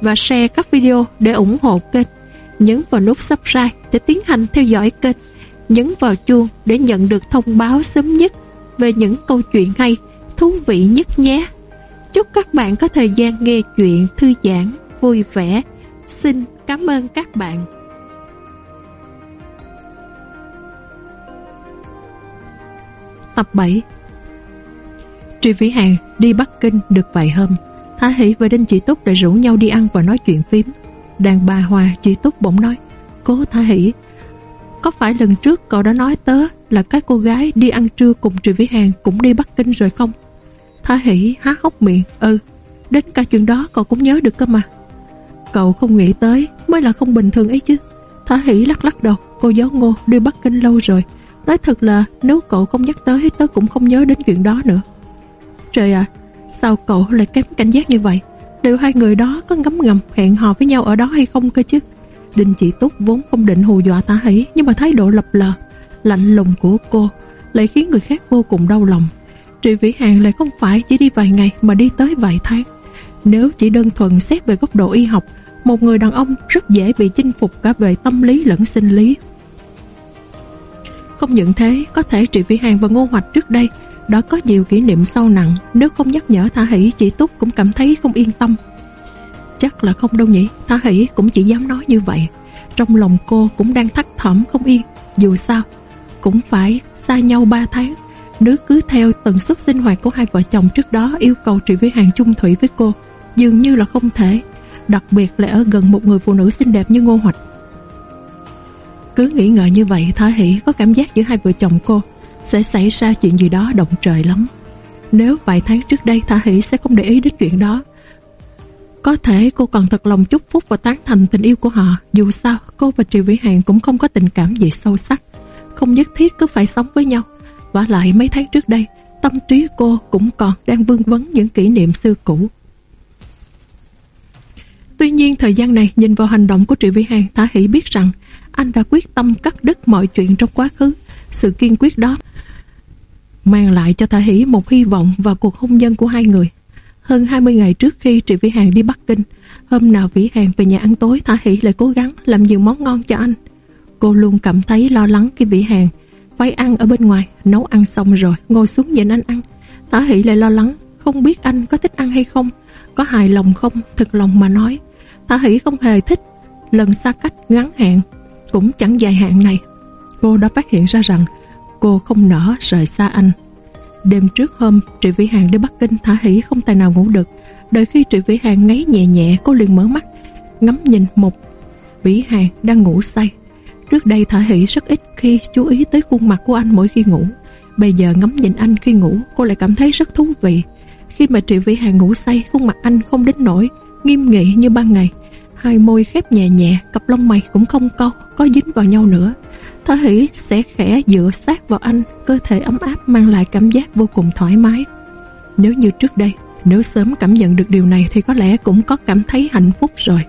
và share các video để ủng hộ kênh. Nhấn vào nút subscribe để tiến hành theo dõi kênh. Nhấn vào chuông để nhận được thông báo sớm nhất về những câu chuyện hay, thú vị nhất nhé. Chúc các bạn có thời gian nghe chuyện thư giãn, vui vẻ. Xin cảm ơn các bạn. Tập 7 Tri Vĩ Hàng đi Bắc Kinh được vài hôm Thả Hỷ và Đinh Chị Túc đã rủ nhau đi ăn và nói chuyện phím. Đàn bà Hòa, chị Túc bỗng nói, Cố Thả Hỷ, Có phải lần trước cậu đã nói tớ Là các cô gái đi ăn trưa cùng Trì Vĩ Hàng Cũng đi Bắc Kinh rồi không? Thả Hỷ há hốc miệng Ừ Đến cả chuyện đó cậu cũng nhớ được cơ mà. Cậu không nghĩ tới Mới là không bình thường ấy chứ. Thả Hỷ lắc lắc đầu, Cô giáo ngô đi Bắc Kinh lâu rồi, Nói thật là nếu cậu không nhắc tới Tớ cũng không nhớ đến chuyện đó nữa. Trời ạ Sao cậu lại kém cảnh giác như vậy? Liệu hai người đó có ngấm ngầm hẹn hò với nhau ở đó hay không cơ chứ? Đinh chị Túc vốn không định hù dọa tả hỷ, Nhưng mà thái độ lập lờ, Lạnh lùng của cô Lại khiến người khác vô cùng đau lòng. Trị Vĩ Hàng lại không phải chỉ đi vài ngày Mà đi tới vài tháng. Nếu chỉ đơn thuần xét về góc độ y học, Một người đàn ông rất dễ bị chinh phục Cả về tâm lý lẫn sinh lý. Không những thế, Có thể Trị Vĩ Hàng và Ngô Hoạch trước đây đã có nhiều kỷ niệm sâu nặng, Nếu không nhắc nhở Thả Hỷ, Chị Túc cũng cảm thấy không yên tâm. Chắc là không đâu nhỉ Thả Hỷ cũng chỉ dám nói như vậy. Trong lòng cô cũng đang thắt thỏm không yên, Dù sao Cũng phải xa nhau 3 tháng. Nếu cứ theo tần suất sinh hoạt của hai vợ chồng trước đó Yêu cầu Trị Vĩ Hàng chung thủy với cô, Dường như là không thể. Đặc biệt là ở gần một người phụ nữ xinh đẹp như Ngô Hoạch. Cứ nghĩ ngợi như vậy Thả Hỷ có cảm giác giữa hai vợ chồng cô sẽ xảy ra chuyện gì đó động trời lắm. Nếu vài tháng trước đây Thả Hỷ sẽ không để ý đến chuyện đó, có thể cô còn thật lòng chúc phúc và tán thành tình yêu của họ. Dù sao, cô và Triệu Vĩ Hàng cũng không có tình cảm gì sâu sắc. Không nhất thiết cứ phải sống với nhau. Và lại mấy tháng trước đây, tâm trí cô cũng còn đang vương vấn những kỷ niệm xưa cũ. Tuy nhiên thời gian này nhìn vào hành động của Triệu Vĩ Hàng Thả Hỷ biết rằng anh đã quyết tâm cắt đứt mọi chuyện trong quá khứ. Sự kiên quyết đó mang lại cho Thả Hỷ một hy vọng vào cuộc hôn nhân của hai người. Hơn 20 ngày trước khi Trị Vĩ Hàng đi Bắc Kinh, hôm nào Vĩ Hàng về nhà ăn tối Thả Hỷ lại cố gắng làm nhiều món ngon cho anh. Cô luôn cảm thấy lo lắng khi Vĩ Hàng phải ăn ở bên ngoài, nấu ăn xong rồi, ngồi xuống nhìn anh ăn. Thả Hỷ lại lo lắng, không biết anh có thích ăn hay không, có hài lòng không, Thật lòng mà nói. Thả Hỷ không hề thích lần xa cách ngắn hạn, cũng chẳng dài hạn này. Cô đã phát hiện ra rằng cô không nỡ rời xa anh. Đêm trước hôm, Trị Vĩ Hàng đi Bắc Kinh thả hỉ không tài nào ngủ được. Đợi khi Trị Vĩ Hàng ngáy nhẹ nhẹ, cô liền mở mắt, ngắm nhìn một Vĩ Hàng đang ngủ say. Trước đây thả hỉ rất ít khi chú ý tới khuôn mặt của anh mỗi khi ngủ. Bây giờ ngắm nhìn anh khi ngủ, cô lại cảm thấy rất thú vị. Khi mà Trị Vĩ Hàng ngủ say, khuôn mặt anh không đến nổi, nghiêm nghị như ban ngày. Hai môi khép nhẹ nhẹ, cặp lông mày cũng không câu, có dính vào nhau nữa. Thả hỷ sẽ khẽ dựa sát vào anh Cơ thể ấm áp mang lại cảm giác vô cùng thoải mái. Nếu như trước đây Nếu sớm cảm nhận được điều này Thì có lẽ cũng có cảm thấy hạnh phúc rồi.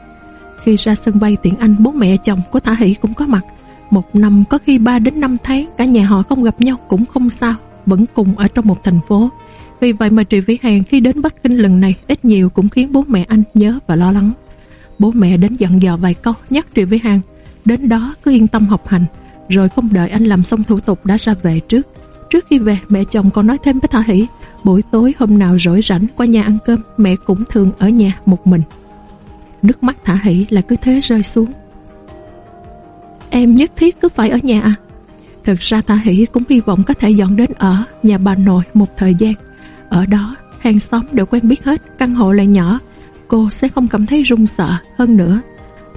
Khi ra sân bay tiện anh Bố mẹ chồng của Thả hỷ cũng có mặt. Một năm có khi 3 đến 5 tháng Cả nhà họ không gặp nhau cũng không sao Vẫn cùng ở trong một thành phố. Vì vậy mà Trị Vĩ Hàng khi đến Bắc Kinh lần này Ít nhiều cũng khiến bố mẹ anh nhớ và lo lắng. Bố mẹ đến dặn dò vài câu, Nhắc Trị Vĩ Hàng Đến đó cứ yên tâm học hành. Rồi không đợi anh làm xong thủ tục đã ra về trước. Trước khi về, mẹ chồng còn nói thêm với Thả Hỷ, Buổi tối hôm nào rỗi rảnh qua nhà ăn cơm, Mẹ cũng thường ở nhà một mình. Nước mắt Thả Hỷ là cứ thế rơi xuống. Em nhất thiết cứ phải ở nhà à? Thực ra Thả Hỷ cũng hy vọng có thể dọn đến ở nhà bà nội một thời gian. Ở đó, hàng xóm đều quen biết hết, Căn hộ lại nhỏ Cô sẽ không cảm thấy run sợ hơn nữa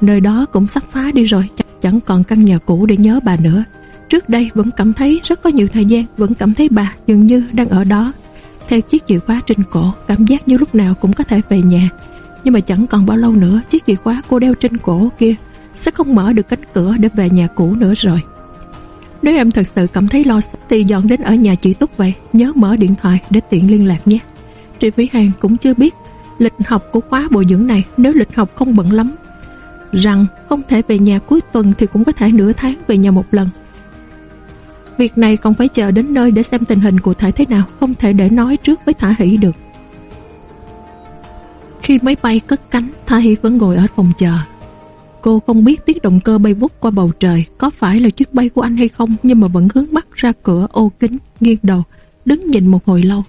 Nơi đó cũng sắp phá đi rồi chẳng còn căn nhà cũ để nhớ bà nữa. Trước đây vẫn cảm thấy rất có nhiều thời gian, vẫn cảm thấy bà dường như đang ở đó. Theo chiếc chìa khóa trên cổ, cảm giác như lúc nào cũng có thể về nhà. Nhưng mà chẳng còn bao lâu nữa Chiếc chìa khóa cô đeo trên cổ kia Sẽ không mở được cánh cửa để về nhà cũ nữa rồi Nếu em thật sự cảm thấy lo Thì dọn đến ở nhà chị Túc vậy Nhớ mở điện thoại để tiện liên lạc nhé Trị Vĩ Hàng cũng chưa biết Lịch học của khóa bồi dưỡng này Nếu lịch học không bận lắm, Rằng không thể về nhà cuối tuần Thì cũng có thể nửa tháng về nhà một lần. Việc này còn phải chờ đến nơi để xem tình hình cụ thể thế nào, Không thể để nói trước với Thả Hỷ được. Khi máy bay cất cánh, Thả Hỷ vẫn ngồi ở phòng chờ. Cô không biết tiếng động cơ bay vút qua bầu trời Có phải là chuyến bay của anh hay không, Nhưng mà vẫn hướng mắt ra cửa ô kính, Nghiêng đầu, Đứng nhìn một hồi lâu.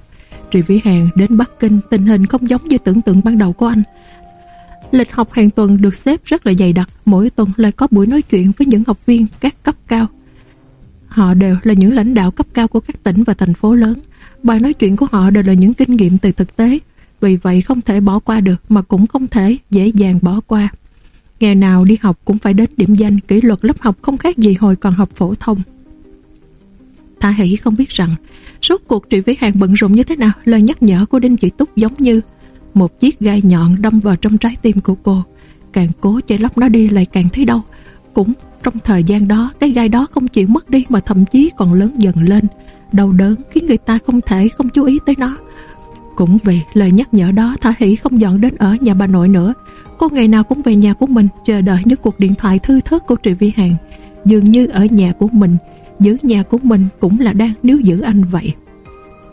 Trị Vĩ Hàng đến Bắc Kinh, Tình hình không giống như tưởng tượng ban đầu của anh Lịch học hàng tuần được xếp rất là dày đặc, Mỗi tuần lại có buổi nói chuyện với những học viên các cấp cao Họ đều là những lãnh đạo cấp cao của các tỉnh và thành phố lớn. Bài nói chuyện của họ đều là những kinh nghiệm từ thực tế. Vì vậy không thể bỏ qua được mà cũng không thể dễ dàng bỏ qua. Ngày nào đi học cũng phải đến điểm danh kỷ luật lớp học không khác gì hồi còn học phổ thông. Thả hỷ không biết rằng suốt cuộc trị với hàng bận rộn như thế nào lời nhắc nhở của Đinh Chị Túc giống như một chiếc gai nhọn đâm vào trong trái tim của cô. Càng cố chạy lóc nó đi lại càng thấy đau. Cũng trong thời gian đó, cái gai đó không chịu mất đi mà thậm chí còn lớn dần lên. Đau đớn khiến người ta không thể không chú ý tới nó. Cũng vì lời nhắc nhở đó Thả Hỷ không dọn đến ở nhà bà nội nữa. Cô ngày nào cũng về nhà của mình chờ đợi những cuộc điện thoại thư thớt của Trị Vi Hàng. Dường như ở nhà của mình, giữ nhà của mình cũng là đang níu giữ anh vậy.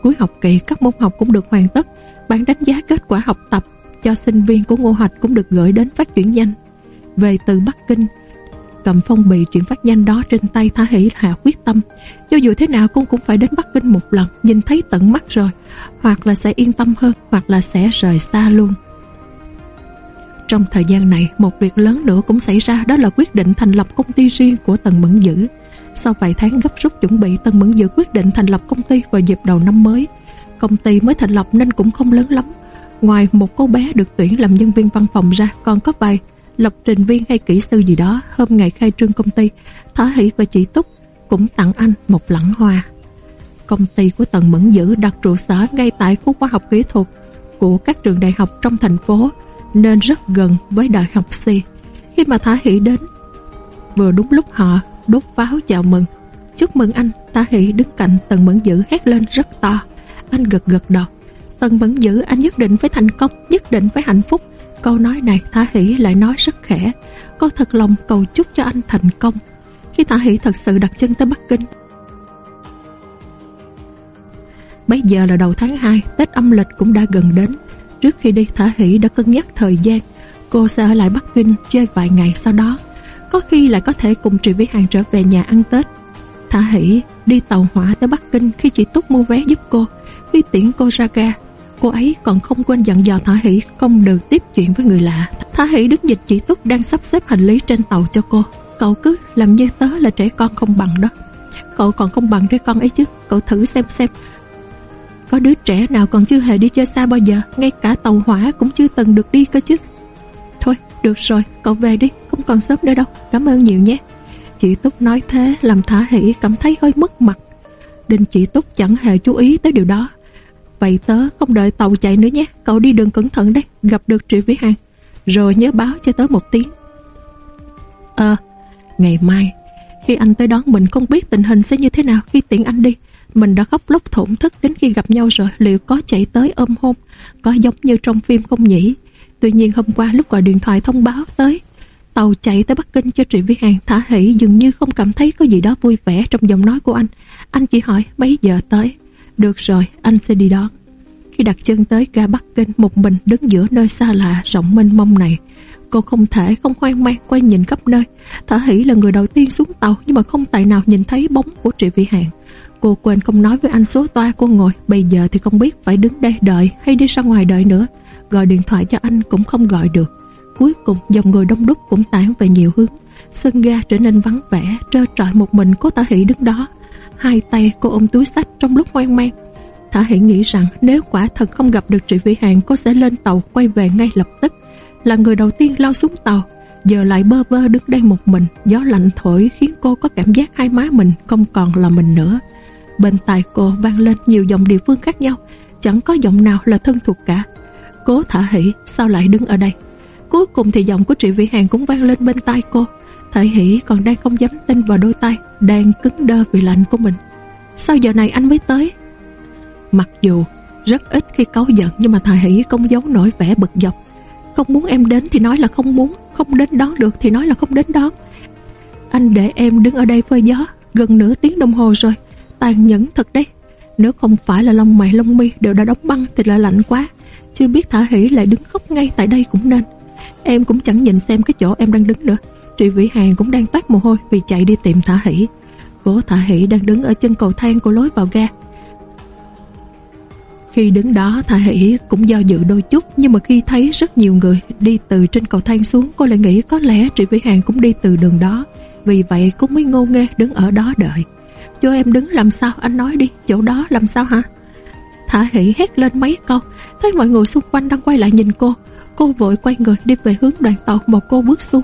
Cuối học kỳ các môn học cũng được hoàn tất. Bản đánh giá kết quả học tập cho sinh viên của Ngô Hoạch cũng được gửi đến phát chuyển nhanh. Về từ Bắc Kinh, cầm phong bì chuyển phát nhanh đó trên tay Thả Hỷ hạ quyết tâm. Cho dù thế nào cô cũng phải đến Bắc Kinh một lần, nhìn thấy tận mắt rồi, hoặc là sẽ yên tâm hơn, hoặc là sẽ rời xa luôn. Trong thời gian này, một việc lớn nữa cũng xảy ra đó là quyết định thành lập công ty riêng của Tần Mẫn Dữ. Sau vài tháng gấp rút chuẩn bị, Tần Mẫn Dữ quyết định thành lập công ty vào dịp đầu năm mới. Công ty mới thành lập nên cũng không lớn lắm. Ngoài một cô bé được tuyển làm nhân viên văn phòng ra, còn có vài lập trình viên hay kỹ sư gì đó hôm ngày khai trương công ty, Thả Hỷ và chị Túc cũng tặng anh một lẵng hoa. Công ty của Tần Mẫn Dữ đặt trụ sở ngay tại khu khoa học kỹ thuật của các trường đại học trong thành phố nên rất gần với đại học C. Khi mà Thả Hỷ đến, vừa đúng lúc họ đốt pháo chào mừng. Chúc mừng anh, Thả Hỷ đứng cạnh Tần Mẫn Dữ hét lên rất to. Anh gật gật đầu. Tần Mẫn Dữ anh nhất định phải thành công, nhất định phải hạnh phúc. Câu nói này Thả Hỷ lại nói rất khẽ Cô thật lòng cầu chúc cho anh thành công Khi Thả Hỷ thật sự đặt chân tới Bắc Kinh Bây giờ là đầu tháng 2 Tết âm lịch cũng đã gần đến Trước khi đi Thả Hỷ đã cân nhắc thời gian Cô sẽ ở lại Bắc Kinh chơi vài ngày sau đó có khi lại có thể cùng Trị Vĩ Hàng trở về nhà ăn Tết Thả Hỷ đi tàu hỏa tới Bắc Kinh Khi chị Túc mua vé giúp cô Khi tiễn cô ra ga Cô ấy còn không quên dặn dò Thả Hỷ không được tiếp chuyện với người lạ. Thả Hỷ đứng dịch chị Túc đang sắp xếp hành lý trên tàu cho cô. Cậu cứ làm như tớ là trẻ con không bằng đó. Cậu còn không bằng trẻ con ấy chứ. Cậu thử xem xem. Có đứa trẻ nào còn chưa hề đi chơi xa bao giờ. Ngay cả tàu hỏa cũng chưa từng được đi cơ chứ. Thôi, được rồi, cậu về đi. Không còn sớm nữa đâu. Cảm ơn nhiều nhé. Chị Túc nói thế, làm Thả Hỷ cảm thấy hơi mất mặt. đình chị Túc chẳng hề chú ý tới điều đó Vậy tớ không đợi tàu chạy nữa nhé Cậu đi đường cẩn thận đấy Gặp được Trị Vĩ Hàng Rồi nhớ báo cho tớ một tiếng Ờ Ngày mai, Khi anh tới đón mình không biết tình hình sẽ như thế nào, Khi tiện anh đi, Mình đã khóc lóc thổn thức đến khi gặp nhau rồi, Liệu có chạy tới ôm hôn, Có giống như trong phim không nhỉ Tuy nhiên hôm qua lúc gọi điện thoại thông báo tới Tàu chạy tới Bắc Kinh cho Trị Vi Hàng Thả hỷ dường như không cảm thấy có gì đó vui vẻ trong giọng nói của anh Anh chỉ hỏi mấy giờ tới được rồi, anh sẽ đi đón. Khi đặt chân tới ga Bắc Kinh một mình đứng giữa nơi xa lạ rộng mênh mông này, cô không thể không hoang mang quay nhìn khắp nơi. Thả Hỷ là người đầu tiên xuống tàu nhưng mà không tài nào nhìn thấy bóng của Trị Vi Hàng. Cô quên không nói với anh số toa cô ngồi, bây giờ thì không biết phải đứng đây đợi hay đi ra ngoài đợi nữa. Gọi điện thoại cho anh cũng không gọi được. Cuối cùng dòng người đông đúc cũng tản về nhiều hướng. Sân ga trở nên vắng vẻ, trơ trọi một mình cô Tả Hỷ đứng đó. Hai tay cô ôm túi sách trong lúc hoang mang. Thả Hỷ nghĩ rằng nếu quả thật không gặp được Trị Vĩ Hàng Cô sẽ lên tàu quay về ngay lập tức. Là người đầu tiên lao xuống tàu Giờ lại bơ vơ đứng đây một mình. Gió lạnh thổi khiến cô có cảm giác hai má mình Không còn là mình nữa. Bên tai cô vang lên nhiều giọng địa phương khác nhau Chẳng có giọng nào là thân thuộc cả. Cố thả hỉ sao lại đứng ở đây? Cuối cùng thì giọng của Trị Vĩ Hàng cũng vang lên bên tai cô. Thả Hỷ còn đang không dám tin vào đôi tay Đang cứng đơ vì lạnh của mình. Sao giờ này anh mới tới? Mặc dù rất ít khi cáu giận Nhưng mà Thả Hỷ không giấu nổi vẻ bực dọc. Không muốn em đến thì nói là không muốn, Không đến đón được thì nói là không đến đón. Anh để em đứng ở đây phơi gió, Gần nửa tiếng đồng hồ rồi. Tàn nhẫn thật đấy. Nếu không phải là lông mày lông mi đều đã đóng băng Thì lại lạnh quá. Chưa biết Thả Hỷ lại đứng khóc ngay tại đây cũng nên. Em cũng chẳng nhìn xem cái chỗ em đang đứng nữa. Trị Vĩ Hàng cũng đang toát mồ hôi Vì chạy đi tìm Thả Hỷ. Cố Thả Hỷ đang đứng ở chân cầu thang của lối vào ga. Khi đứng đó, Thả Hỷ cũng do dự đôi chút, Nhưng mà khi thấy rất nhiều người đi từ trên cầu thang xuống, Cô lại nghĩ có lẽ Trị Vĩ Hàng cũng đi từ đường đó. Vì vậy, cô mới ngô nghê đứng ở đó đợi. Cho em đứng làm sao? Anh nói đi, Chỗ đó làm sao hả? Thả hỷ hét lên mấy câu. Thấy mọi người xung quanh đang quay lại nhìn cô Cô vội quay người đi về hướng đoàn tàu Một cô bước xuống.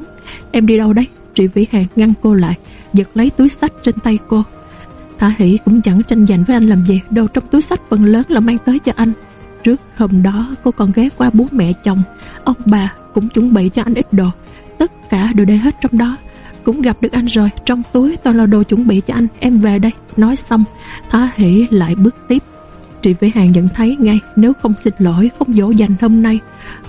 Em đi đâu đây Trị Vĩ Hàng ngăn cô lại, Giật lấy túi sách trên tay cô. Thả hỷ cũng chẳng tranh giành với anh làm gì, Đâu trong túi sách phần lớn là mang tới cho anh. Trước hôm đó, cô còn ghé qua bố mẹ chồng. Ông bà cũng chuẩn bị cho anh ít đồ. Tất cả đều để hết trong đó. Cũng gặp được anh rồi, Trong túi toàn là đồ chuẩn bị cho anh. Em về đây, Nói xong, Thả hỷ lại bước tiếp. Trị Vĩ Hàng nhận thấy ngay, Nếu không xin lỗi, Không dỗ dành hôm nay.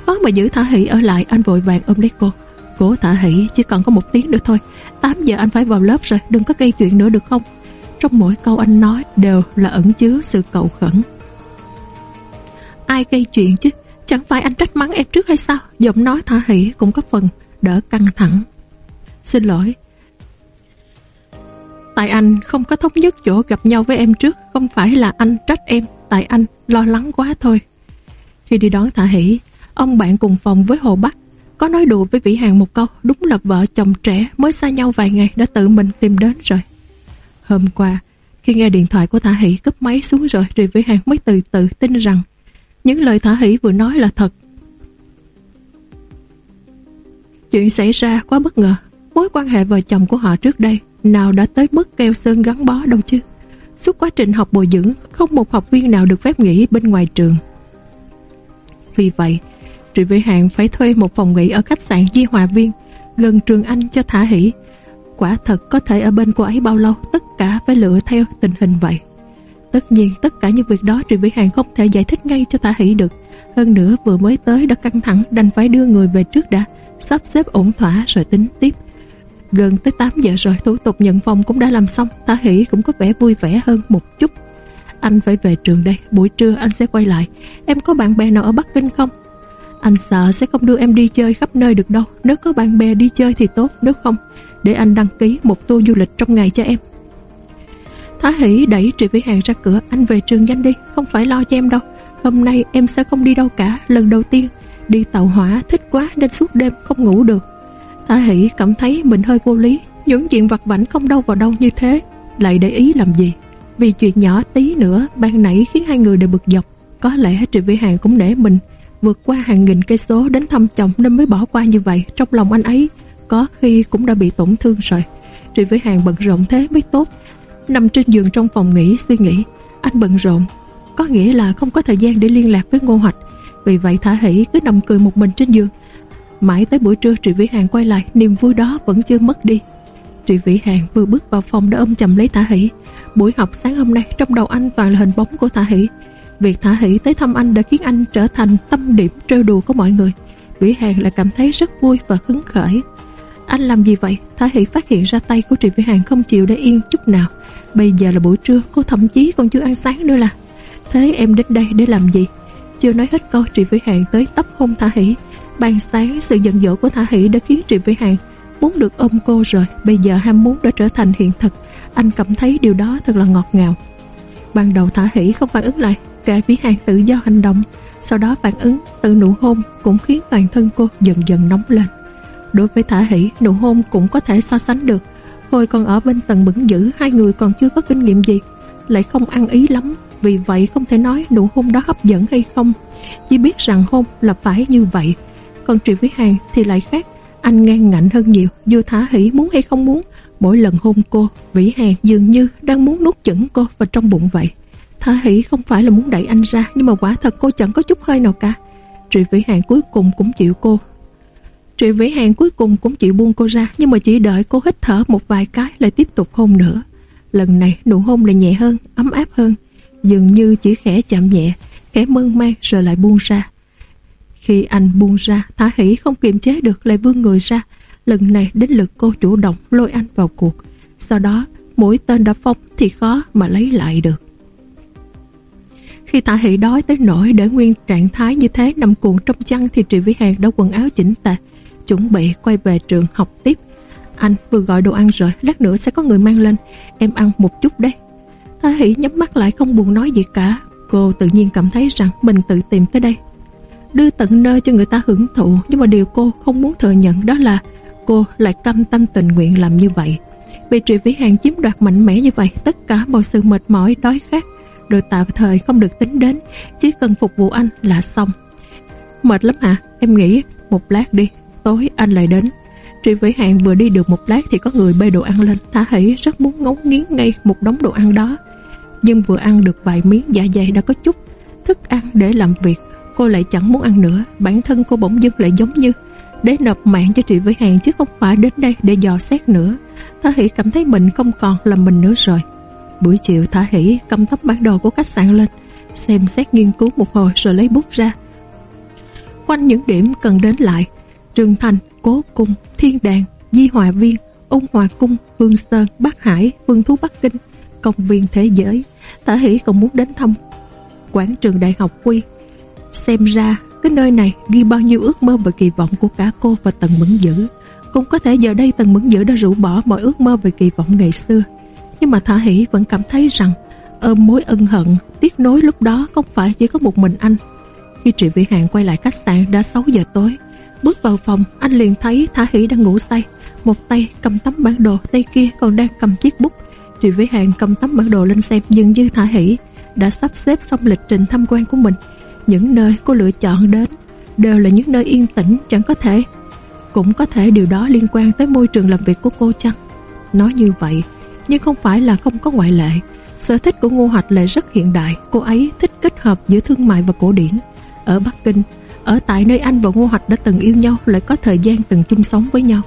Khó mà giữ Thả Hỷ ở lại, Anh vội vàng ôm lấy cô. Cố Thả Hỷ, chỉ còn có một tiếng nữa thôi. 8 giờ anh phải vào lớp rồi, Đừng có gây chuyện nữa được không? Trong mỗi câu anh nói Đều là ẩn chứa sự cầu khẩn. Ai gây chuyện chứ? Chẳng phải anh trách mắng em trước hay sao? Giọng nói Thả Hỷ cũng có phần đỡ căng thẳng. Xin lỗi. Tại anh không có thống nhất chỗ gặp nhau với em trước, Không phải là anh trách em. Tại anh, lo lắng quá thôi. Khi đi đón Thả Hỷ, Ông bạn cùng phòng với Hồ Bắc, Có nói đùa với Vĩ Hàng một câu, Đúng là vợ chồng trẻ mới xa nhau vài ngày Đã tự mình tìm đến rồi. Hôm qua, Khi nghe điện thoại của Thả Hỷ cúp máy xuống rồi, Thì Vĩ Hàng mới từ từ tin rằng Những lời Thả Hỷ vừa nói là thật. Chuyện xảy ra quá bất ngờ, Mối quan hệ vợ chồng của họ trước đây nào đã tới mức keo sơn gắn bó đâu chứ. Suốt quá trình học bồi dưỡng, không một học viên nào được phép nghỉ bên ngoài trường. Vì vậy, Trị Vĩ Hạn phải thuê một phòng nghỉ ở khách sạn Di Hòa Viên, gần trường Anh cho thả hỷ. Quả thật có thể ở bên cô ấy bao lâu, tất cả phải lựa theo tình hình vậy. Tất nhiên, tất cả những việc đó Trị Vĩ Hạng không thể giải thích ngay cho thả hỷ được. Hơn nữa, vừa mới tới đã căng thẳng, đành phải đưa người về trước đã, sắp xếp ổn thỏa rồi tính tiếp. Gần tới 8 giờ rồi, thủ tục nhận phòng cũng đã làm xong. Tả Hỷ cũng có vẻ vui vẻ hơn một chút. Anh phải về trường đây, Buổi trưa anh sẽ quay lại. Em có bạn bè nào ở Bắc Kinh không? Anh sợ sẽ không đưa em đi chơi khắp nơi được đâu. Nếu có bạn bè đi chơi thì tốt, Nếu không, để anh đăng ký một tour du lịch trong ngày cho em. Thả Hỷ đẩy Trị Vĩ Hàng ra cửa. Anh về trường nhanh đi, Không phải lo cho em đâu. Hôm nay em sẽ không đi đâu cả, Lần đầu tiên. Đi tàu hỏa, thích quá nên suốt đêm không ngủ được. Thả Hỷ cảm thấy mình hơi vô lý. Những chuyện vặt vảnh không đâu vào đâu như thế. Lại để ý làm gì? Vì chuyện nhỏ tí nữa, Ban nãy khiến hai người đều bực dọc. Có lẽ Trị Vĩ Hàng cũng để mình. Vượt qua hàng nghìn cây số đến thăm chồng Nên mới bỏ qua như vậy. Trong lòng anh ấy, có khi cũng đã bị tổn thương rồi. Trị Vĩ Hàng bận rộn thế mới tốt. Nằm trên giường trong phòng nghỉ, suy nghĩ. Anh bận rộn. Có nghĩa là không có thời gian để liên lạc với Ngô Hoạch. Vì vậy Thả Hỷ cứ nằm cười một mình trên giường. Mãi tới buổi trưa Trị Vĩ Hàng quay lại, Niềm vui đó vẫn chưa mất đi. Trị Vĩ Hàng vừa bước vào phòng đã ôm chầm lấy Thả Hỷ. Buổi học sáng hôm nay Trong đầu anh toàn là hình bóng của Thả Hỷ. Việc Thả Hỷ tới thăm anh đã khiến anh trở thành tâm điểm trêu đùa của mọi người. Vĩ Hàng lại cảm thấy rất vui và hứng khởi. Anh làm gì vậy? Thả Hỷ phát hiện ra tay của Trị Vĩ Hàng không chịu để yên chút nào. Bây giờ là buổi trưa, Cô thậm chí còn chưa ăn sáng nữa là. Thế em đến đây để làm gì? Chưa nói hết câu Trị Vĩ Hàng tới tấp hôn Thả Hỷ. Ban sáng, sự giận dỗ của Thả Hỷ đã khiến triệu Vĩ Hàng muốn được ôm cô rồi. Bây giờ ham muốn đã trở thành hiện thực. Anh cảm thấy điều đó thật là ngọt ngào. Ban đầu Thả Hỷ không phản ứng lại. Kệ Vĩ Hàng tự do hành động. Sau đó phản ứng, từ nụ hôn Cũng khiến toàn thân cô dần dần nóng lên. Đối với Thả Hỷ, Nụ hôn cũng có thể so sánh được. Hồi còn ở bên tầng bẩn dữ, Hai người còn chưa có kinh nghiệm gì. Lại không ăn ý lắm, Vì vậy không thể nói nụ hôn đó hấp dẫn hay không. Chỉ biết rằng hôn là phải như vậy còn Triệu với Hàng thì lại khác. Anh ngang ngạnh hơn nhiều Dù Thả Hỷ muốn hay không muốn. Mỗi lần hôn cô Vĩ Hàng dường như đang muốn nuốt chửng cô vào trong bụng vậy. Thả Hỷ không phải là muốn đẩy anh ra Nhưng mà quả thật cô chẳng có chút hơi nào cả. Trị Vĩ Hàng cuối cùng cũng chịu cô. Trị Vĩ Hàng cuối cùng cũng chịu buông cô ra Nhưng mà chỉ đợi cô hít thở một vài cái Lại tiếp tục hôn nữa. Lần này nụ hôn lại nhẹ hơn, ấm áp hơn. Dường như chỉ khẽ chạm nhẹ Khẽ mơn man rồi lại buông ra. Khi anh buông ra Thả hỷ không kiềm chế được, lại vươn người ra. Lần này, đến lượt cô chủ động lôi anh vào cuộc. Sau đó, mỗi tên đã phong thì khó mà lấy lại được. Khi tạ hỷ đói tới nỗi để nguyên trạng thái như thế nằm cuộn trong chăn thì Trị Vĩ Hàng đã quần áo chỉnh tề, chuẩn bị quay về trường học tiếp. Anh vừa gọi đồ ăn rồi, lát nữa sẽ có người mang lên. Em ăn một chút đấy. Tạ hỷ nhắm mắt lại không buồn nói gì cả. Cô tự nhiên cảm thấy rằng mình tự tìm tới đây đưa tận nơi cho người ta hưởng thụ. Nhưng mà điều cô không muốn thừa nhận đó là cô lại cam tâm tình nguyện làm như vậy. Bị Trị Vĩ Hàng chiếm đoạt mạnh mẽ như vậy, tất cả mọi sự mệt mỏi, đói khát đều tạm thời không được tính đến, chỉ cần phục vụ anh là xong. Mệt lắm hả? Em nghĩ một lát đi, tối anh lại đến. Trị Vĩ Hàng vừa đi được một lát thì có người bê đồ ăn lên. Thả hỷ rất muốn ngấu nghiến ngay một đống đồ ăn đó. Nhưng vừa ăn được vài miếng dạ dày đã có chút Thức ăn để làm việc. Cô lại chẳng muốn ăn nữa Bản thân cô bỗng dưng lại giống như Để nộp mạng cho Trị Vĩ Hàng chứ không phải đến đây để dò xét nữa Thả hỷ cảm thấy mình không còn là mình nữa rồi Buổi chiều Thả hỷ cầm tấm bản đồ của khách sạn lên Xem xét nghiên cứu một hồi rồi lấy bút ra Quanh những điểm cần đến lại trường Thành, Cố Cung, Thiên Đàng, Di Hòa Viên, Ung Hòa Cung, Hương Sơn, Bắc Hải, Vương Thú Bắc Kinh, Công viên Thế Giới. Tả Hỷ còn muốn đến thăm quảng trường Đại học Quy. Xem ra, cái nơi này ghi bao nhiêu ước mơ và kỳ vọng của cả cô và Tần Mẫn Dữ. Cũng có thể giờ đây Tần Mẫn Dữ đã rũ bỏ mọi ước mơ về kỳ vọng ngày xưa. Nhưng mà Thả Hỷ vẫn cảm thấy rằng ôm mối ân hận, tiếc nối lúc đó không phải chỉ có một mình anh. Khi Trị Vĩ Hạn quay lại khách sạn đã 6 giờ tối, Bước vào phòng anh liền thấy Thả Hỷ đang ngủ say Một tay cầm tấm bản đồ Tay kia còn đang cầm chiếc bút Trị Vĩ Hàng cầm tấm bản đồ lên xem nhưng như Thả Hỷ đã sắp xếp xong lịch trình tham quan của mình những nơi cô lựa chọn đến Đều là những nơi yên tĩnh Chẳng có thể. Cũng có thể điều đó liên quan tới môi trường làm việc của cô chăng? Nói như vậy, Nhưng không phải là không có ngoại lệ. Sở thích của Ngô Hoạch lại rất hiện đại. Cô ấy thích kết hợp giữa thương mại và cổ điển. Ở Bắc Kinh, ở tại nơi anh và Ngô Hoạch đã từng yêu nhau, Lại có thời gian từng chung sống với nhau.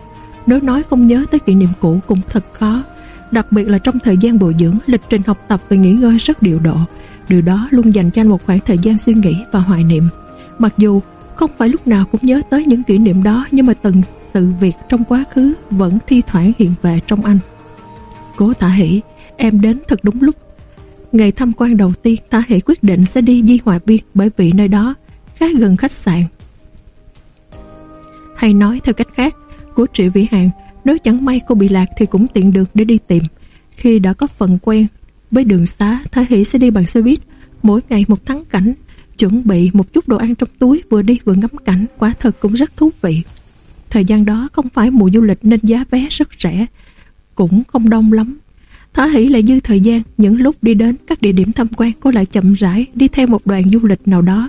Nếu nói không nhớ tới kỷ niệm cũ cũng thật khó, Đặc biệt là trong thời gian bồi dưỡng, Lịch trình học tập và nghỉ ngơi rất điều độ. Điều đó luôn dành cho anh một khoảng thời gian suy nghĩ và hoài niệm Mặc dù không phải lúc nào cũng nhớ tới những kỷ niệm đó Nhưng mà từng sự việc trong quá khứ Vẫn thi thoảng hiện về trong anh Cố Thả Hỷ Em đến thật đúng lúc Ngày tham quan đầu tiên Thả Hỷ quyết định sẽ đi Di Hòa Viên Bởi vì nơi đó khá gần khách sạn. Hay nói theo cách khác, của Trị Vĩ Hàng, nếu chẳng may cô bị lạc thì cũng tiện được để đi tìm. Khi đã có phần quen với đường xá, Thái Hỷ sẽ đi bằng xe buýt, mỗi ngày một thắng cảnh, chuẩn bị một chút đồ ăn trong túi vừa đi vừa ngắm cảnh, quả thật cũng rất thú vị. Thời gian đó không phải mùa du lịch nên giá vé rất rẻ, cũng không đông lắm. Thả hỷ lại dư thời gian, những lúc đi đến các địa điểm tham quan cô lại chậm rãi đi theo một đoàn du lịch nào đó.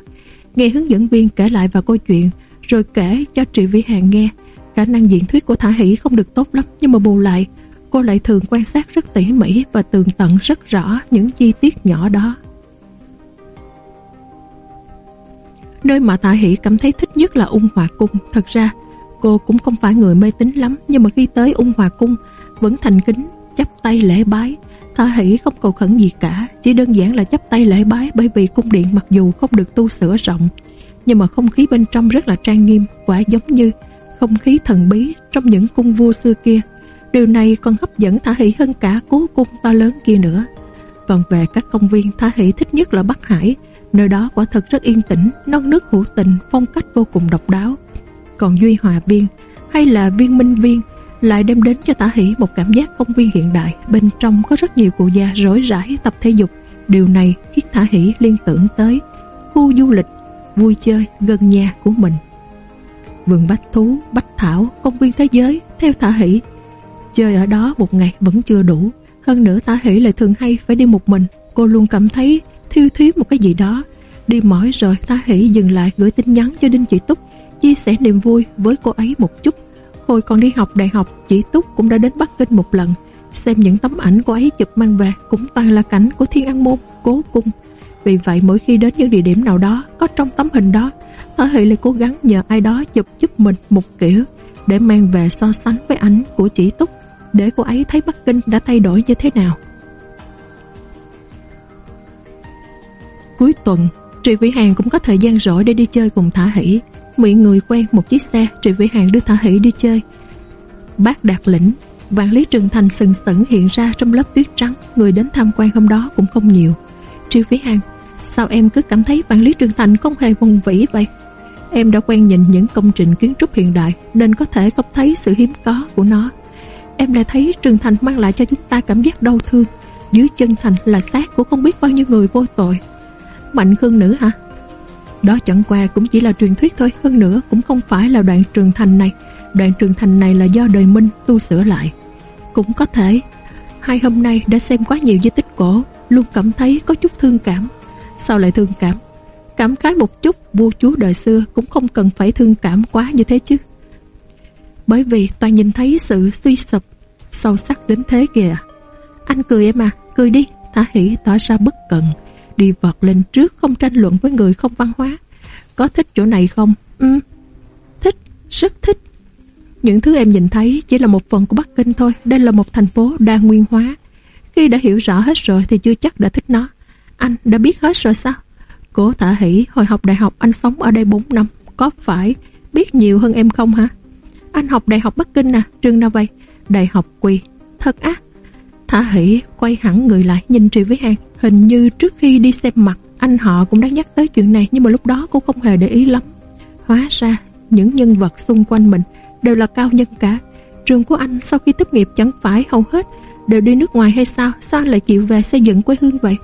Nghe hướng dẫn viên kể lại và câu chuyện rồi kể cho Trị Vĩ Hàng nghe. Khả năng diễn thuyết của Thả Hỷ không được tốt lắm nhưng mà bù lại cô lại thường quan sát rất tỉ mỉ và tường tận rất rõ những chi tiết nhỏ đó. Nơi mà Tạ Hỷ cảm thấy thích nhất là ung hòa cung. Thật ra, cô cũng không phải người mê tín lắm, nhưng mà khi tới ung hòa cung, vẫn thành kính, chắp tay lễ bái. Tạ hỷ không cầu khẩn gì cả, Chỉ đơn giản là chấp tay lễ bái Bởi vì cung điện mặc dù không được tu sửa rộng, Nhưng mà không khí bên trong rất là trang nghiêm, Quả giống như không khí thần bí Trong những cung vua xưa kia. Điều này còn hấp dẫn Thả hỷ hơn cả cố cung to lớn kia nữa Còn về các công viên Thả hỷ thích nhất là Bắc Hải Nơi đó quả thật rất yên tĩnh Non nước hữu tình Phong cách vô cùng độc đáo Còn Duy Hòa Viên hay là Viên Minh Viên lại đem đến cho Tả Hỷ một cảm giác công viên hiện đại. Bên trong có rất nhiều cụ già rối rãi tập thể dục. Điều này khiến Thả Hỷ liên tưởng tới khu du lịch, vui chơi gần nhà của mình. Vườn bách thú, bách thảo, công viên thế giới, theo Thả Hỷ. Chơi ở đó một ngày vẫn chưa đủ. Hơn nữa Tả Hỷ lại thường hay phải đi một mình. Cô luôn cảm thấy thiêu thiếu một cái gì đó. Đi mỏi rồi Tả Hỷ dừng lại gửi tin nhắn cho Đinh Chị Túc chia sẻ niềm vui với cô ấy một chút Hồi còn đi học đại học Chị Túc cũng đã đến Bắc Kinh một lần Xem những tấm ảnh cô ấy chụp mang về Cũng toàn là cảnh của Thiên An Môn, Cố Cung Vì vậy mỗi khi đến những địa điểm nào đó Có trong tấm hình đó Tả Hỷ lại cố gắng nhờ ai đó chụp giúp mình một kiểu Để mang về so sánh với ảnh của chỉ Túc để cô ấy thấy Bắc Kinh đã thay đổi như thế nào. Cuối tuần Trị Vĩ Hàng cũng có thời gian rỗi để đi chơi cùng Thả Hỷ. Mị người quen một chiếc xe Trị Vĩ Hàng đưa Thả Hỷ đi chơi. Bác Đạt Lĩnh, Vạn Lý Trường Thành sừng sững hiện ra trong lớp tuyết trắng, Người đến tham quan hôm đó cũng không nhiều. Trị Vĩ Hàng, Sao em cứ cảm thấy Vạn Lý Trường Thành không hề vùng vĩ vậy? Em đã quen nhìn những công trình kiến trúc hiện đại, Nên có thể không thấy sự hiếm có của nó. Em lại thấy Trường Thành mang lại cho chúng ta cảm giác đau thương. Dưới chân Thành là xác của không biết bao nhiêu người vô tội. Mạnh hơn Nữ hả? Đó chẳng qua cũng chỉ là truyền thuyết thôi, Hơn nữa cũng không phải là đoạn Trường Thành này. Đoạn Trường Thành này là do đời Minh tu sửa lại. Cũng có thể, Hai hôm nay đã xem quá nhiều di tích cổ, Luôn cảm thấy có chút thương cảm. Sao lại thương cảm? Cảm khái một chút, vua chúa đời xưa Cũng không cần phải thương cảm quá như thế chứ. Bởi vì toàn nhìn thấy sự suy sụp Sâu sắc đến thế kìa Anh cười em à Cười đi Thả hỷ tỏ ra bất cần Đi vọt lên trước không tranh luận với người không văn hóa Có thích chỗ này không Ừ Thích Rất thích những thứ em nhìn thấy chỉ là một phần của Bắc Kinh thôi, đây là một thành phố đa nguyên hóa. Khi đã hiểu rõ hết rồi thì chưa chắc đã thích nó. Anh đã biết hết rồi sao? Cố Thả Hỷ, hồi học đại học anh sống ở đây 4 năm, có phải biết nhiều hơn em không hả? Anh học đại học Bắc Kinh à, trường nào vậy? Đại học Quỳ. Thật á? Thả Hỷ quay hẳn người lại nhìn Trị với Hàng. Hình như trước khi đi xem mặt, anh họ cũng đã nhắc tới chuyện này nhưng mà lúc đó cũng không hề để ý lắm. Hóa ra, những nhân vật xung quanh mình đều là cao nhân cả. Trường của anh sau khi tốt nghiệp chẳng phải hầu hết đều đi nước ngoài hay sao? Sao lại chịu về xây dựng quê hương vậy?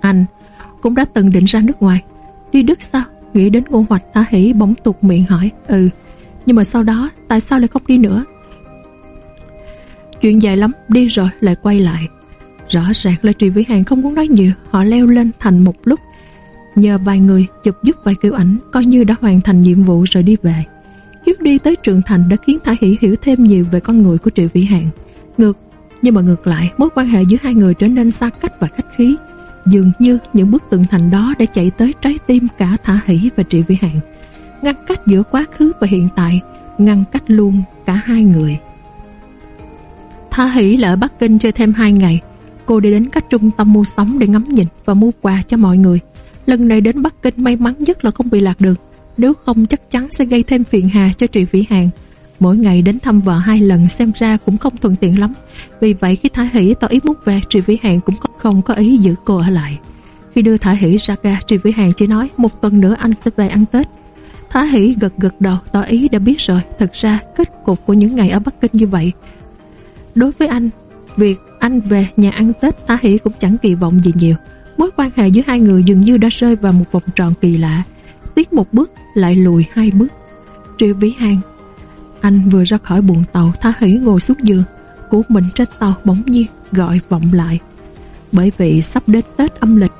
Anh cũng đã từng định ra nước ngoài. Đi Đức sao? Nghĩ đến ngô hoạch thả hỉ bỗng tục miệng hỏi. Ừ, nhưng mà sau đó tại sao lại không đi nữa? Chuyện dài lắm, đi rồi lại quay lại. Rõ ràng là Trì Vĩ Hàng không muốn nói nhiều, họ leo lên thành một lúc. Nhờ vài người chụp giúp vài kiểu ảnh, coi như đã hoàn thành nhiệm vụ rồi đi về. Chuyến đi tới trường thành đã khiến Thả Hỷ hiểu thêm nhiều về con người của Triệu Vĩ Hạn. Ngược, nhưng mà ngược lại, mối quan hệ giữa hai người trở nên xa cách và khách khí. Dường như những bức tường thành đó đã chạy tới trái tim cả Thả Hỷ và Triệu Vĩ Hạn. Ngăn cách giữa quá khứ và hiện tại, ngăn cách luôn cả hai người. Thả Hỷ là ở Bắc Kinh chơi thêm hai ngày. Cô đi đến các trung tâm mua sắm để ngắm nhìn và mua quà cho mọi người. Lần này đến Bắc Kinh may mắn nhất là không bị lạc đường nếu không chắc chắn sẽ gây thêm phiền hà cho Trị Vĩ Hàng. Mỗi ngày đến thăm vợ hai lần xem ra cũng không thuận tiện lắm. Vì vậy khi Thả Hỷ tỏ ý muốn về, Trị Vĩ Hàng cũng không có ý giữ cô ở lại. Khi đưa Thả Hỷ ra ga, Trị Vĩ Hàng chỉ nói một tuần nữa anh sẽ về ăn Tết. Thả Hỷ gật gật đầu tỏ ý đã biết rồi. Thật ra kết cục của những ngày ở Bắc Kinh như vậy. Đối với anh, việc anh về nhà ăn Tết Thả Hỷ cũng chẳng kỳ vọng gì nhiều. Mối quan hệ giữa hai người dường như đã rơi vào một vòng tròn kỳ lạ tiến một bước lại lùi hai bước triệu vĩ hàng anh vừa ra khỏi buồng tàu Thá Hỷ ngồi xuống giường của mình trên tàu bỗng nhiên gọi vọng lại bởi vì sắp đến tết âm lịch